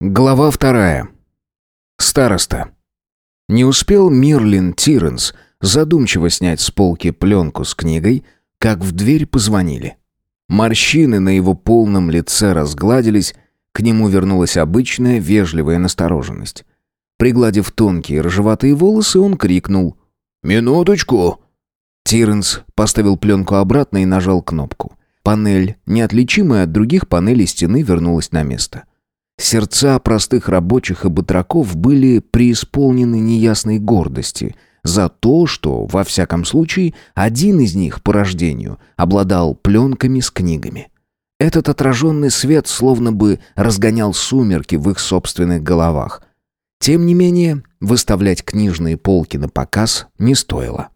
Глава вторая. Староста. Не успел Мирлин Тиренс задумчиво снять с полки пленку с книгой, как в дверь позвонили. Морщины на его полном лице разгладились, к нему вернулась обычная вежливая настороженность. Пригладив тонкие рыжеватые волосы, он крикнул «Минуточку!». Тиренс поставил пленку обратно и нажал кнопку. Панель, неотличимая от других панелей стены, вернулась на место. Сердца простых рабочих и батраков были преисполнены неясной гордости за то, что, во всяком случае, один из них по рождению обладал пленками с книгами. Этот отраженный свет словно бы разгонял сумерки в их собственных головах. Тем не менее, выставлять книжные полки на показ не стоило.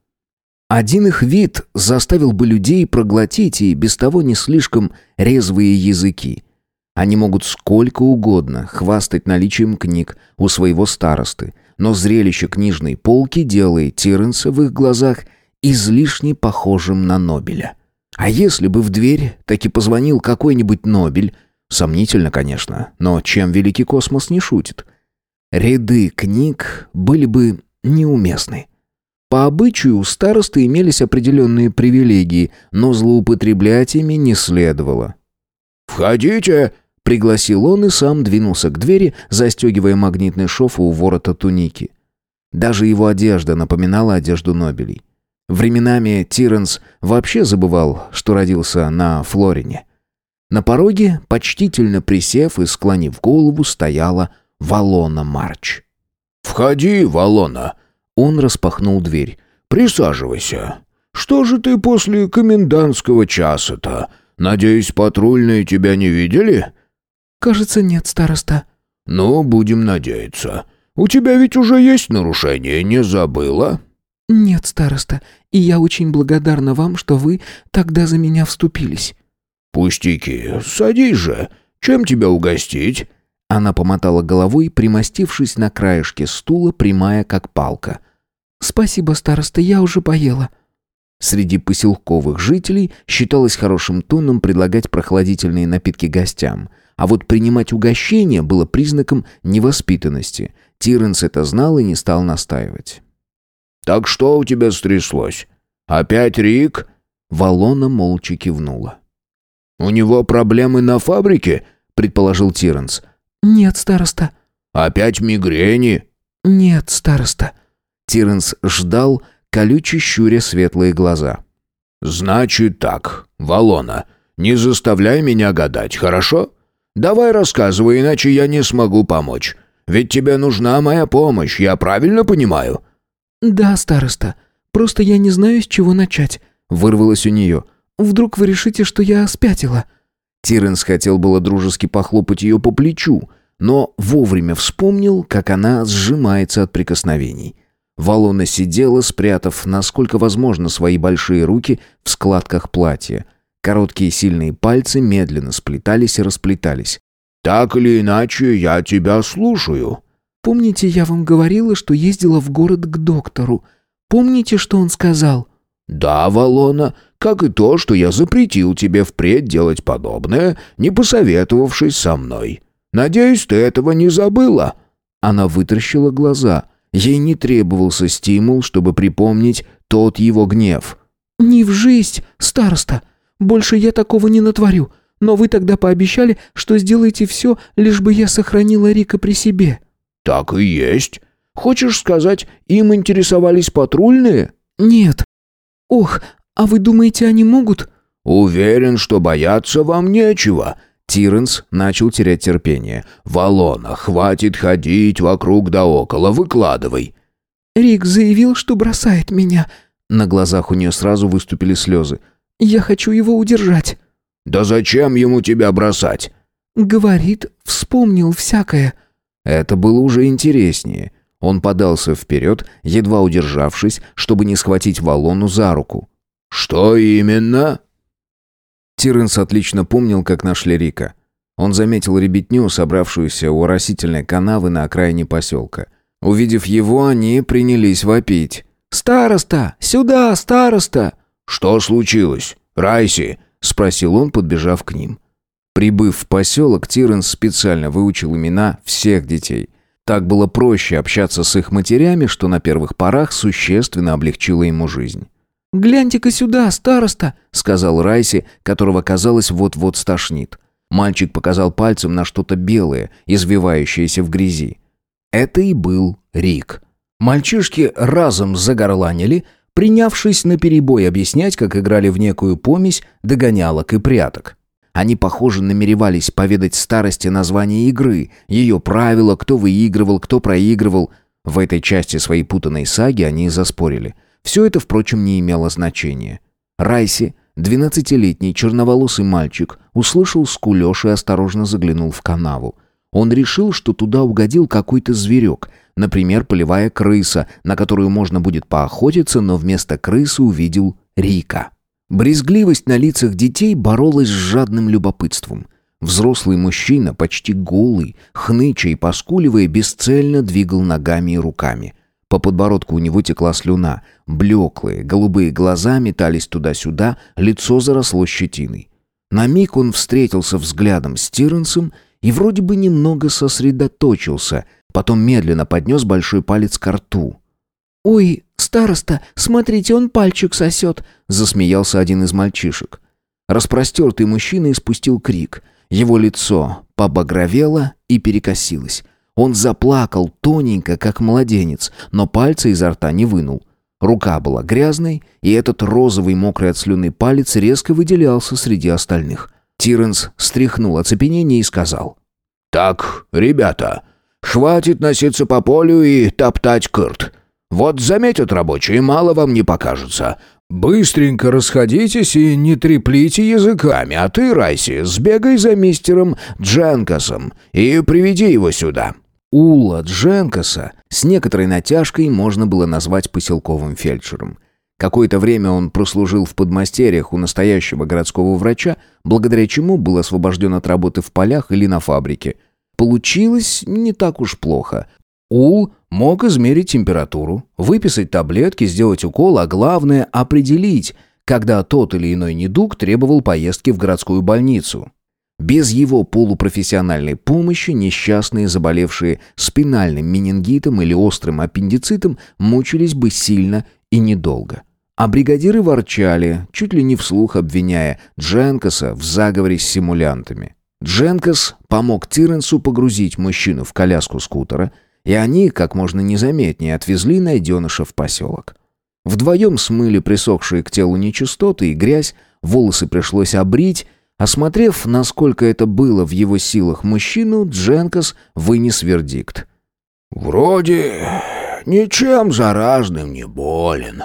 Один их вид заставил бы людей проглотить и без того не слишком резвые языки – они могут сколько угодно хвастать наличием книг у своего старосты, но зрелище книжной полки делает Тиренса в их глазах излишне похожим на Нобеля. А если бы в дверь таки позвонил какой-нибудь Нобель, сомнительно, конечно, но чем великий космос не шутит, ряды книг были бы неуместны. По обычаю у старосты имелись определенные привилегии, но злоупотреблять ими не следовало. «Входите!» Пригласил он и сам двинулся к двери, застегивая магнитный шов у ворота туники. Даже его одежда напоминала одежду Нобелей. Временами Тиренс вообще забывал, что родился на Флорине. На пороге, почтительно присев и склонив голову, стояла Валона Марч. «Входи, Валона!» Он распахнул дверь. «Присаживайся. Что же ты после комендантского часа-то? Надеюсь, патрульные тебя не видели?» «Кажется, нет, староста». «Ну, будем надеяться. У тебя ведь уже есть нарушение, не забыла?» «Нет, староста, и я очень благодарна вам, что вы тогда за меня вступились». «Пустяки, садись же. Чем тебя угостить?» Она помотала головой, примостившись на краешке стула, прямая как палка. «Спасибо, староста, я уже поела». Среди поселковых жителей считалось хорошим тоном предлагать прохладительные напитки гостям – а вот принимать угощение было признаком невоспитанности. Тиренс это знал и не стал настаивать. «Так что у тебя стряслось? Опять Рик?» Валона молча кивнула. «У него проблемы на фабрике?» — предположил Тиренс. «Нет, староста». «Опять мигрени?» «Нет, староста». Тиренс ждал, колюче щуря светлые глаза. «Значит так, Валона, не заставляй меня гадать, хорошо? Давай рассказывай, иначе я не смогу помочь. Ведь тебе нужна моя помощь, я правильно понимаю?» «Да, староста. Просто я не знаю, с чего начать», — вырвалось у нее. «Вдруг вы решите, что я спятила?» Тиренс хотел было дружески похлопать ее по плечу, но вовремя вспомнил, как она сжимается от прикосновений. Валона сидела, спрятав, насколько возможно, свои большие руки в складках платья — Короткие сильные пальцы медленно сплетались и расплетались. «Так или иначе, я тебя слушаю». «Помните, я вам говорила, что ездила в город к доктору? Помните, что он сказал?» «Да, Валона, как и то, что я запретил тебе впредь делать подобное, не посоветовавшись со мной. Надеюсь, ты этого не забыла». Она вытаращила глаза. Ей не требовался стимул, чтобы припомнить тот его гнев. «Не в жизнь, староста. Больше я такого не натворю. Но вы тогда пообещали, что сделаете все, лишь бы я сохранила Рика при себе». «Так и есть. Хочешь сказать, им интересовались патрульные?» «Нет». «Ох, а вы думаете, они могут?» «Уверен, что бояться вам нечего». Тиренс начал терять терпение. «Валона, хватит ходить вокруг да около, выкладывай». «Рик заявил, что бросает меня». На глазах у нее сразу выступили слезы. Я хочу его удержать». «Да зачем ему тебя бросать?» «Говорит, вспомнил всякое». Это было уже интереснее. Он подался вперед, едва удержавшись, чтобы не схватить Валону за руку. «Что именно?» Тиренс отлично помнил, как нашли Рика. Он заметил ребятню, собравшуюся у оросительной канавы на окраине поселка. Увидев его, они принялись вопить. «Староста! Сюда, староста!» «Что случилось? Райси?» — спросил он, подбежав к ним. Прибыв в поселок, Тиренс специально выучил имена всех детей. Так было проще общаться с их матерями, что на первых порах существенно облегчило ему жизнь. «Гляньте-ка сюда, староста!» — сказал Райси, которого, казалось, вот-вот стошнит. Мальчик показал пальцем на что-то белое, извивающееся в грязи. Это и был Рик. Мальчишки разом загорланили, принявшись наперебой объяснять, как играли в некую помесь догонялок и пряток. Они, похоже, намеревались поведать старости название игры, ее правила, кто выигрывал, кто проигрывал. В этой части своей путанной саги они и заспорили. Все это, впрочем, не имело значения. Райси, двенадцатилетний черноволосый мальчик, услышал скулёж и осторожно заглянул в канаву. Он решил, что туда угодил какой-то зверек, например, полевая крыса, на которую можно будет поохотиться, но вместо крысы увидел Рика. Брезгливость на лицах детей боролась с жадным любопытством. Взрослый мужчина, почти голый, хныча и поскуливая, бесцельно двигал ногами и руками. По подбородку у него текла слюна. Блеклые, голубые глаза метались туда-сюда, лицо заросло щетиной. На миг он встретился взглядом с Тиренсом и вроде бы немного сосредоточился, потом медленно поднес большой палец к рту. «Ой, староста, смотрите, он пальчик сосет!» — засмеялся один из мальчишек. Распростертый мужчина испустил крик. Его лицо побагровело и перекосилось. Он заплакал тоненько, как младенец, но пальца изо рта не вынул. Рука была грязной, и этот розовый мокрый от слюны палец резко выделялся среди остальных. Тиренс стряхнул оцепенение и сказал. «Так, ребята, хватит носиться по полю и топтать кырт. Вот заметят рабочие, мало вам не покажется. Быстренько расходитесь и не треплите языками, а ты, Райси, сбегай за мистером Дженкасом и приведи его сюда». Ула Дженкаса с некоторой натяжкой можно было назвать поселковым фельдшером. Какое-то время он прослужил в подмастерьях у настоящего городского врача, благодаря чему был освобожден от работы в полях или на фабрике. Получилось не так уж плохо. Ул мог измерить температуру, выписать таблетки, сделать укол, а главное – определить, когда тот или иной недуг требовал поездки в городскую больницу. Без его полупрофессиональной помощи несчастные, заболевшие спинальным менингитом или острым аппендицитом, мучились бы сильно и недолго. А бригадиры ворчали, чуть ли не вслух обвиняя Дженкаса в заговоре с симулянтами. Дженкас помог Тиренсу погрузить мужчину в коляску скутера – и они, как можно незаметнее, отвезли найденыша в поселок. Вдвоем смыли присохшие к телу нечистоты и грязь, волосы пришлось обрить. Осмотрев, насколько это было в его силах мужчину, Дженкас вынес вердикт. «Вроде ничем заразным не болен.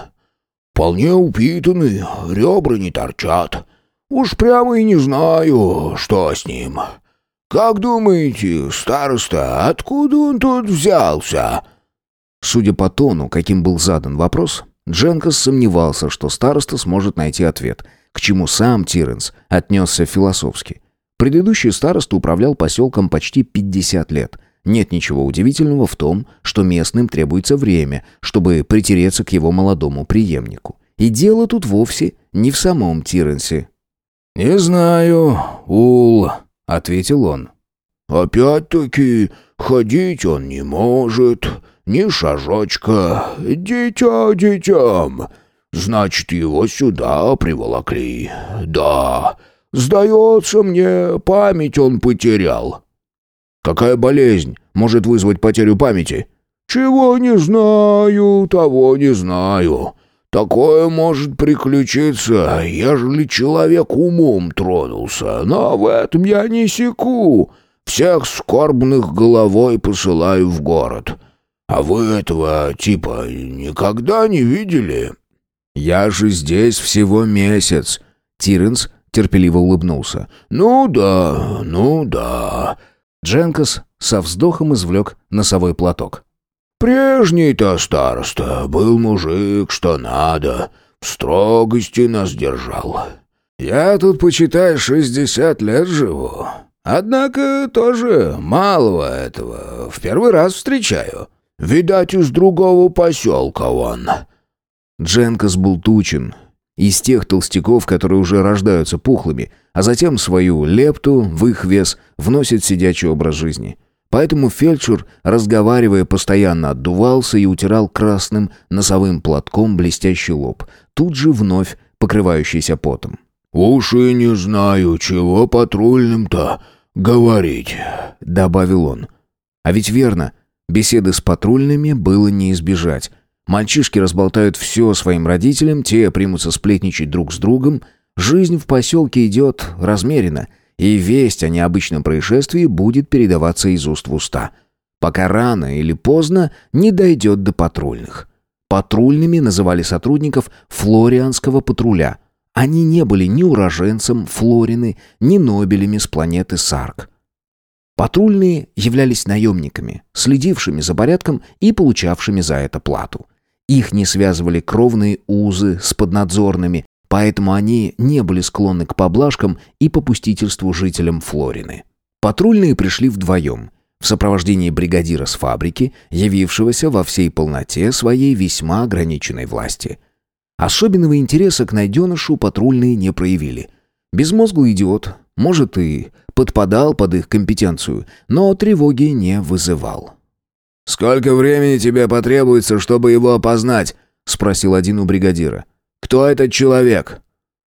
Вполне упитанный, ребра не торчат. Уж прямо и не знаю, что с ним. «Как думаете, староста, откуда он тут взялся?» Судя по тону, каким был задан вопрос, Дженкос сомневался, что староста сможет найти ответ, к чему сам Тиренс отнесся философски. Предыдущий староста управлял поселком почти 50 лет. Нет ничего удивительного в том, что местным требуется время, чтобы притереться к его молодому преемнику. И дело тут вовсе не в самом Тиренсе. «Не знаю, Ул», — ответил он. «Опять-таки, ходить он не может, ни шажочка, дитя детям. Значит, его сюда приволокли. Да, сдается мне, память он потерял». «Какая болезнь может вызвать потерю памяти?» «Чего не знаю, того не знаю. Такое может приключиться, ежели человек умом тронулся, но в этом я не секу. Всех скорбных головой посылаю в город. А вы этого типа никогда не видели?» «Я же здесь всего месяц», — Тиренс терпеливо улыбнулся. «Ну да, ну да». Дженкос со вздохом извлек носовой платок. Прежний-то староста был мужик, что надо, в строгости нас держал. Я тут, почитай, шестьдесят лет живу. Однако тоже малого этого в первый раз встречаю. Видать, из другого поселка он». Дженкос был тучен, Из тех толстяков, которые уже рождаются пухлыми, а затем свою лепту в их вес вносит сидячий образ жизни. Поэтому фельдшер, разговаривая, постоянно отдувался и утирал красным носовым платком блестящий лоб, тут же вновь покрывающийся потом. «Уж и не знаю, чего патрульным-то говорить», — добавил он. А ведь верно, беседы с патрульными было не избежать. Мальчишки разболтают все своим родителям, те примутся сплетничать друг с другом. Жизнь в поселке идет размеренно, и весть о необычном происшествии будет передаваться из уст в уста. Пока рано или поздно не дойдет до патрульных. Патрульными называли сотрудников Флорианского патруля. Они не были ни уроженцем Флорины, ни Нобелями с планеты Сарк. Патрульные являлись наемниками, следившими за порядком и получавшими за это плату. Их не связывали кровные узы с поднадзорными, поэтому они не были склонны к поблажкам и попустительству жителям Флорины. Патрульные пришли вдвоем, в сопровождении бригадира с фабрики, явившегося во всей полноте своей весьма ограниченной власти. Особенного интереса к найденышу патрульные не проявили. Безмозглый идиот, может, и подпадал под их компетенцию, но тревоги не вызывал. «Сколько времени тебе потребуется, чтобы его опознать?» — спросил один у бригадира. «Кто этот человек?»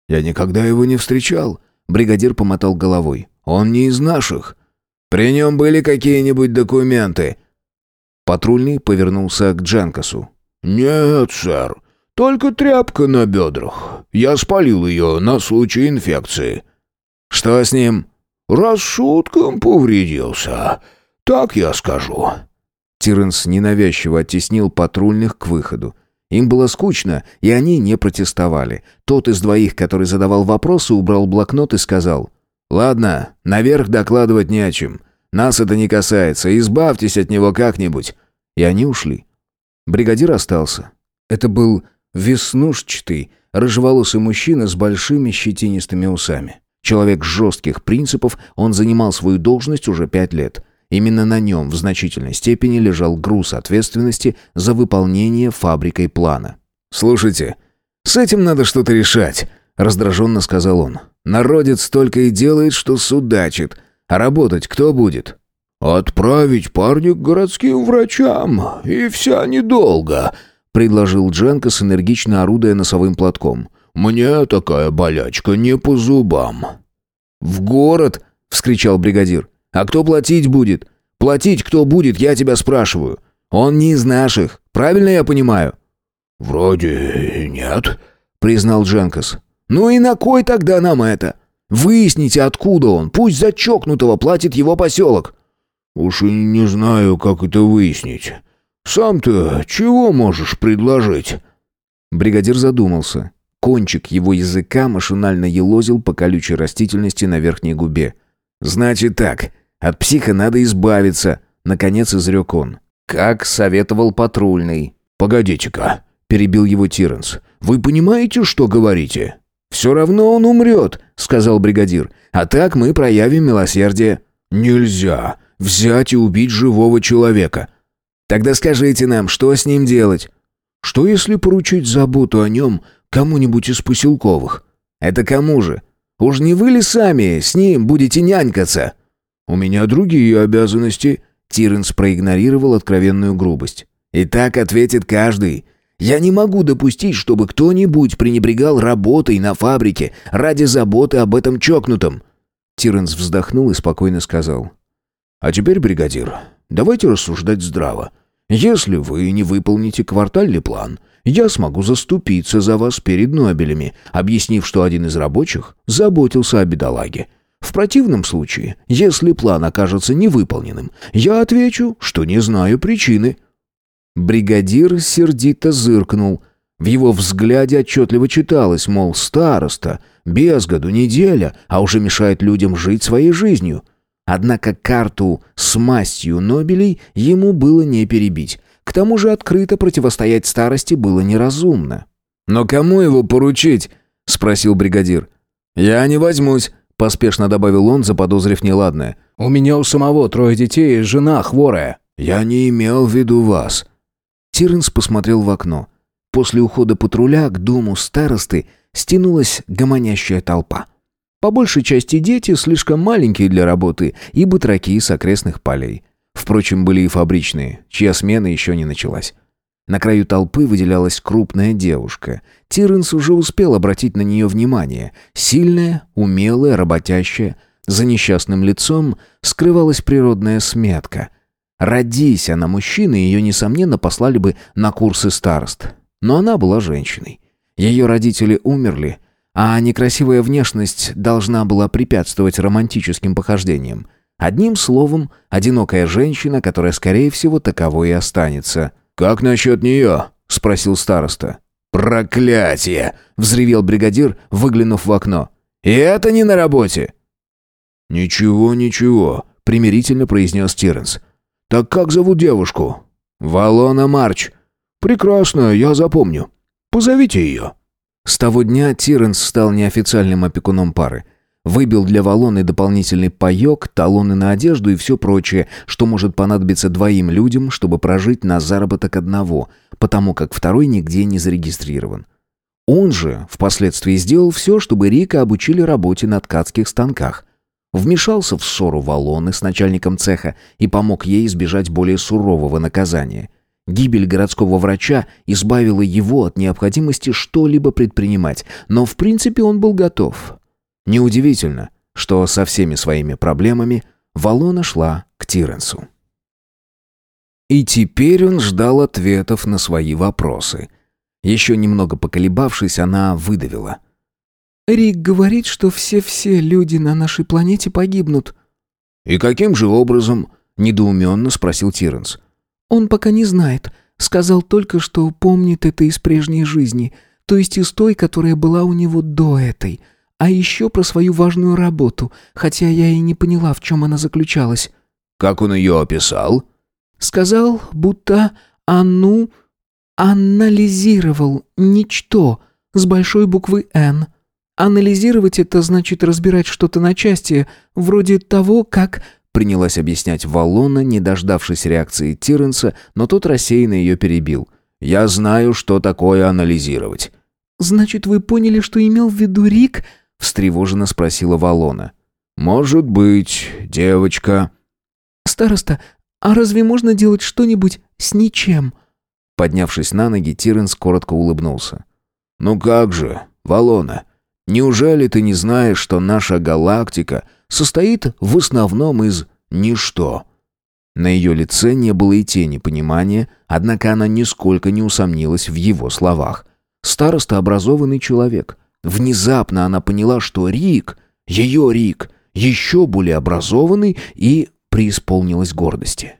«Я никогда его не встречал», — бригадир помотал головой. «Он не из наших». «При нем были какие-нибудь документы?» Патрульный повернулся к Джанкасу. «Нет, сэр. Только тряпка на бедрах. Я спалил ее на случай инфекции». «Что с ним?» «Рассудком повредился. Так я скажу». Тиренс ненавязчиво оттеснил патрульных к выходу. Им было скучно, и они не протестовали. Тот из двоих, который задавал вопросы, убрал блокнот и сказал, «Ладно, наверх докладывать не о чем. Нас это не касается, избавьтесь от него как-нибудь». И они ушли. Бригадир остался. Это был веснушчатый, рыжеволосый мужчина с большими щетинистыми усами. Человек жестких принципов, он занимал свою должность уже пять лет. Именно на нем в значительной степени лежал груз ответственности за выполнение фабрикой плана. «Слушайте, с этим надо что-то решать», — раздраженно сказал он. «Народец только и делает, что судачит. А работать кто будет?» «Отправить парня к городским врачам, и вся недолго», — предложил Дженкос, энергично орудуя носовым платком. «Мне такая болячка не по зубам». «В город?» — вскричал бригадир. А кто платить будет? Платить кто будет, я тебя спрашиваю. Он не из наших, правильно я понимаю?» «Вроде нет», — признал Дженкос. «Ну и на кой тогда нам это? Выясните, откуда он, пусть за чокнутого платит его поселок». «Уж и не знаю, как это выяснить. Сам-то чего можешь предложить?» Бригадир задумался. Кончик его языка машинально елозил по колючей растительности на верхней губе. «Значит так, от психа надо избавиться», — наконец изрек он. «Как советовал патрульный». «Погодите-ка», — перебил его Тиренс. «Вы понимаете, что говорите?» «Все равно он умрет», — сказал бригадир. «А так мы проявим милосердие». «Нельзя взять и убить живого человека». «Тогда скажите нам, что с ним делать?» «Что если поручить заботу о нем кому-нибудь из поселковых?» «Это кому же? Уж не вы ли сами с ним будете нянькаться?» «У меня другие обязанности», — Тиренс проигнорировал откровенную грубость. «И так ответит каждый. Я не могу допустить, чтобы кто-нибудь пренебрегал работой на фабрике ради заботы об этом чокнутом». Тиренс вздохнул и спокойно сказал. «А теперь, бригадир, давайте рассуждать здраво. Если вы не выполните квартальный план, я смогу заступиться за вас перед Нобелями, объяснив, что один из рабочих заботился о бедолаге. В противном случае, если план окажется невыполненным, я отвечу, что не знаю причины». Бригадир сердито зыркнул. В его взгляде отчетливо читалось, мол, староста, без году неделя, а уже мешает людям жить своей жизнью. Однако карту с мастью Нобелей ему было не перебить. К тому же открыто противостоять старости было неразумно. «Но кому его поручить?» — спросил бригадир. «Я не возьмусь», Поспешно добавил он, заподозрив неладное. «У меня у самого трое детей и жена хворая». «Я не имел в виду вас». Тиренс посмотрел в окно. После ухода патруля к дому старосты стянулась гомонящая толпа. По большей части дети, слишком маленькие для работы, и батраки с окрестных полей. Впрочем, были и фабричные, чья смена еще не началась. На краю толпы выделялась крупная девушка. Тиренс уже успел обратить на нее внимание. Сильная, умелая, работящая. За несчастным лицом скрывалась природная сметка. Родись она мужчиной, ее, несомненно, послали бы на курсы старост. Но она была женщиной. Ее родители умерли, а некрасивая внешность должна была препятствовать романтическим похождениям. Одним словом, одинокая женщина, которая, скорее всего, таковой и останется. «Как насчет нее?» — спросил староста. «Проклятие!» — взревел бригадир, выглянув в окно. «И это не на работе!» «Ничего, ничего», — примирительно произнес Тиренс. «Так как зовут девушку?» «Валона Марч». «Прекрасно, я запомню. Позовите ее». С того дня Тиренс стал неофициальным опекуном пары. Выбил для Валоны дополнительный паёк, талоны на одежду и все прочее, что может понадобиться двоим людям, чтобы прожить на заработок одного, потому как второй нигде не зарегистрирован. Он же впоследствии сделал все, чтобы Рика обучили работе на ткацких станках. Вмешался в ссору Валоны с начальником цеха и помог ей избежать более сурового наказания. Гибель городского врача избавила его от необходимости что-либо предпринимать, но в принципе он был готов. Неудивительно, что со всеми своими проблемами Валона шла к Тиренсу. И теперь он ждал ответов на свои вопросы. Еще немного поколебавшись, она выдавила. «Рик говорит, что все-все люди на нашей планете погибнут». «И каким же образом?» — недоуменно спросил Тиренс. «Он пока не знает. Сказал только, что помнит это из прежней жизни, то есть из той, которая была у него до этой. А еще про свою важную работу, хотя я и не поняла, в чем она заключалась. Как он ее описал? Сказал, будто Анну анализировал ничто с большой буквы «Н». Анализировать это значит разбирать что-то на части, вроде того, как... Принялась объяснять Валона, не дождавшись реакции Тиренса, но тот рассеянно ее перебил. «Я знаю, что такое анализировать». «Значит, вы поняли, что имел в виду Рик?» — встревоженно спросила Валона. «Может быть, девочка». «Староста, а разве можно делать что-нибудь с ничем?» Поднявшись на ноги, Тиренс коротко улыбнулся. «Ну как же, Валона, неужели ты не знаешь, что наша галактика состоит в основном из ничто?» На ее лице не было и тени понимания, однако она нисколько не усомнилась в его словах. Староста образованный человек — Внезапно она поняла, что Рик, ее Рик, еще более образованный и преисполнилась гордости.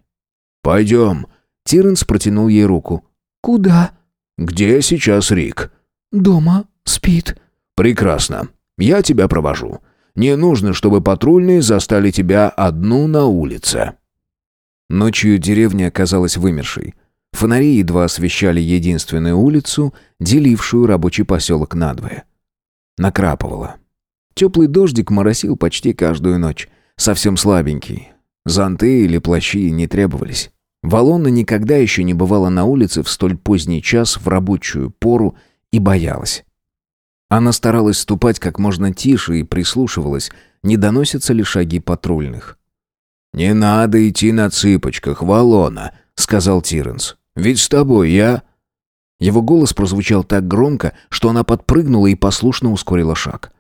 «Пойдем». Тиренс протянул ей руку. «Куда?» «Где сейчас Рик?» «Дома. Спит». «Прекрасно. Я тебя провожу. Не нужно, чтобы патрульные застали тебя одну на улице». Ночью деревня оказалась вымершей. Фонари едва освещали единственную улицу, делившую рабочий поселок надвое. Накрапывало. Теплый дождик моросил почти каждую ночь. Совсем слабенький. Зонты или плащи не требовались. Валона никогда еще не бывала на улице в столь поздний час в рабочую пору и боялась. Она старалась ступать как можно тише и прислушивалась, не доносятся ли шаги патрульных. «Не надо идти на цыпочках, Валона», — сказал Тиренс. «Ведь с тобой я...» Его голос прозвучал так громко, что она подпрыгнула и послушно ускорила шаг.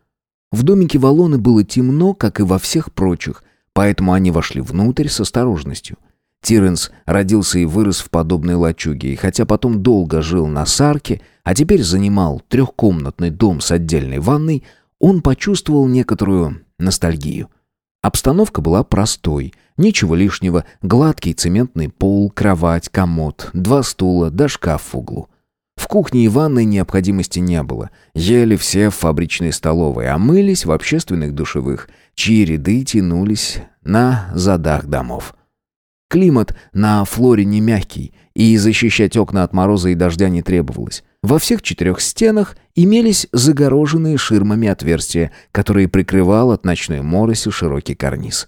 В домике Валоны было темно, как и во всех прочих, поэтому они вошли внутрь с осторожностью. Тиренс родился и вырос в подобной лачуге, и хотя потом долго жил на Сарке, а теперь занимал трехкомнатный дом с отдельной ванной, он почувствовал некоторую ностальгию. Обстановка была простой, ничего лишнего, гладкий цементный пол, кровать, комод, два стула да шкаф в углу. В кухне и ванной необходимости не было. Ели все в фабричной столовой, а мылись в общественных душевых, чьи ряды тянулись на задах домов. Климат на флоре не мягкий, и защищать окна от мороза и дождя не требовалось. Во всех четырех стенах имелись загороженные ширмами отверстия, которые прикрывал от ночной мороси широкий карниз.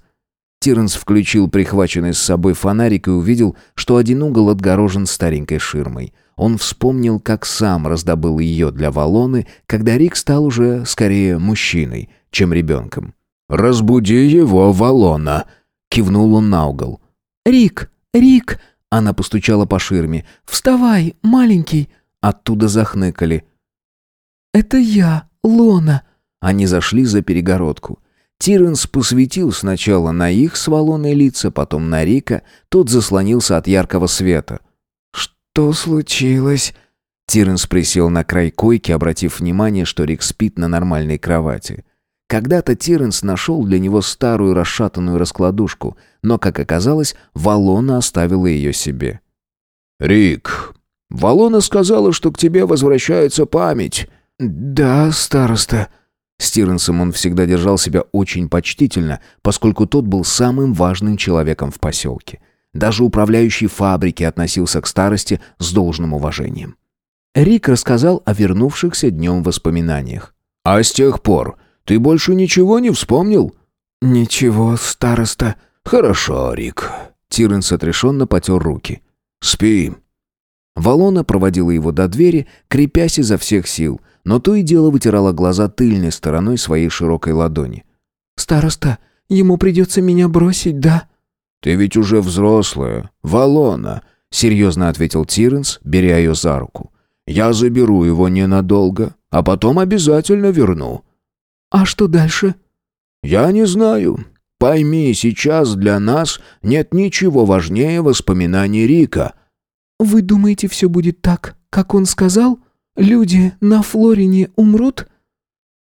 Тиренс включил прихваченный с собой фонарик и увидел, что один угол отгорожен старенькой ширмой. Он вспомнил, как сам раздобыл ее для Валоны, когда Рик стал уже скорее мужчиной, чем ребенком. «Разбуди его, Валона!» — кивнул он на угол. «Рик! Рик!» — она постучала по ширме. «Вставай, маленький!» Оттуда захныкали. «Это я, Лона!» Они зашли за перегородку. Тиренс посветил сначала на их с Валоной лица, потом на Рика, тот заслонился от яркого света. «Что случилось?» Тиренс присел на край койки, обратив внимание, что Рик спит на нормальной кровати. Когда-то Тиренс нашел для него старую расшатанную раскладушку, но, как оказалось, Валона оставила ее себе. «Рик, Валона сказала, что к тебе возвращается память». «Да, староста». С Тиренсом он всегда держал себя очень почтительно, поскольку тот был самым важным человеком в поселке. Даже управляющий фабрики относился к старости с должным уважением. Рик рассказал о вернувшихся днем воспоминаниях. «А с тех пор ты больше ничего не вспомнил?» «Ничего, староста». «Хорошо, Рик». Тиренс отрешенно потер руки. «Спи». Валона проводила его до двери, крепясь изо всех сил, но то и дело вытирала глаза тыльной стороной своей широкой ладони. «Староста, ему придется меня бросить, да?» «Ты ведь уже взрослая, Валона», — серьезно ответил Тиренс, беря ее за руку. «Я заберу его ненадолго, а потом обязательно верну». «А что дальше?» «Я не знаю. Пойми, сейчас для нас нет ничего важнее воспоминаний Рика». «Вы думаете, все будет так, как он сказал? Люди на Флорине умрут?»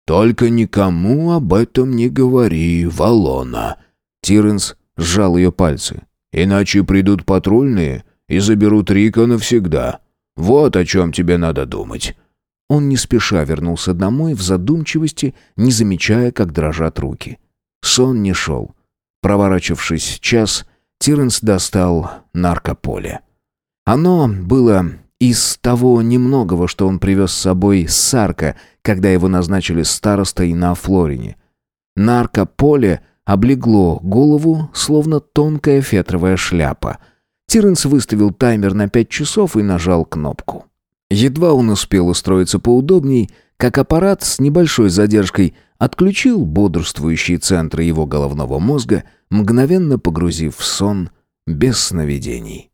«Только никому об этом не говори, Валона». Тиренс сжал ее пальцы. «Иначе придут патрульные и заберут Рика навсегда. Вот о чем тебе надо думать». Он не спеша вернулся домой в задумчивости, не замечая, как дрожат руки. Сон не шел. Проворачившись час, Тиренс достал наркополе. Оно было из того немногого, что он привез с собой с Сарка, когда его назначили старостой на Флорине. Наркополе облегло голову, словно тонкая фетровая шляпа. Тиренс выставил таймер на пять часов и нажал кнопку. Едва он успел устроиться поудобней, как аппарат с небольшой задержкой отключил бодрствующие центры его головного мозга, мгновенно погрузив в сон без сновидений.